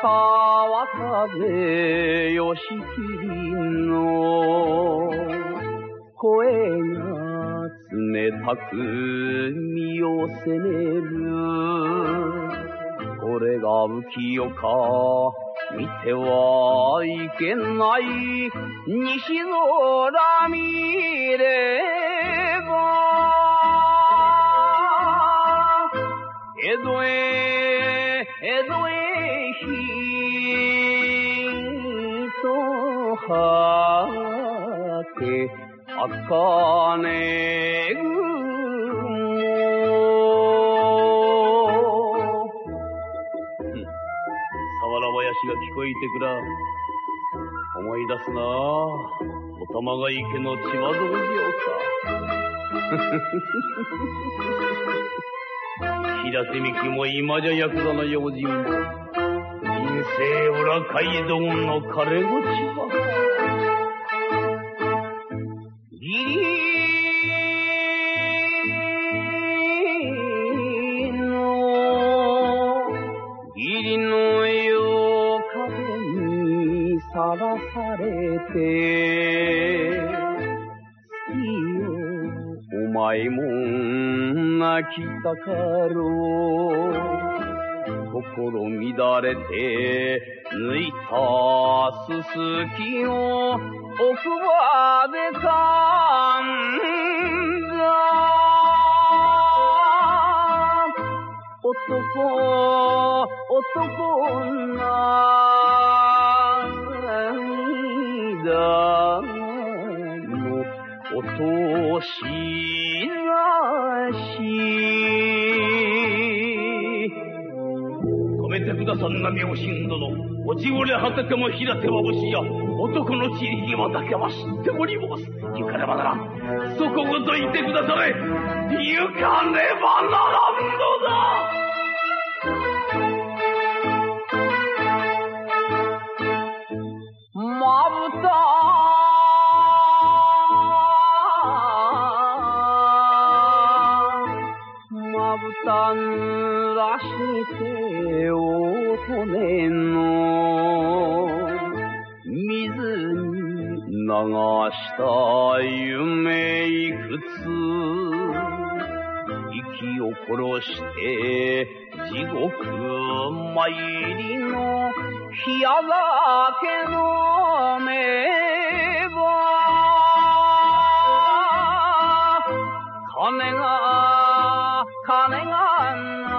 川風よしきりの声が冷たく身を責める。これが浮世か。見てはいけない。西空見れ江戸へ人はけ茜林が聞こえてくら。思い出すなお玉が池の千葉道場か。平手美紀も今じゃヤクザの用心。生裏街道の枯れ落ちは。て好きよお前も泣きたかろう心乱れて抜いたすすきを奥歯で噛んだ。男男女だのお通しなしめてくださんな妙心殿おちごれ果てても平手はしや男の地にはだけは知っております。ゆかればならそこごといてくだされ。行かたぬらしてお骨の。水に流した夢いくつ。息を殺して地獄参りの冷や酒のめば金が金がな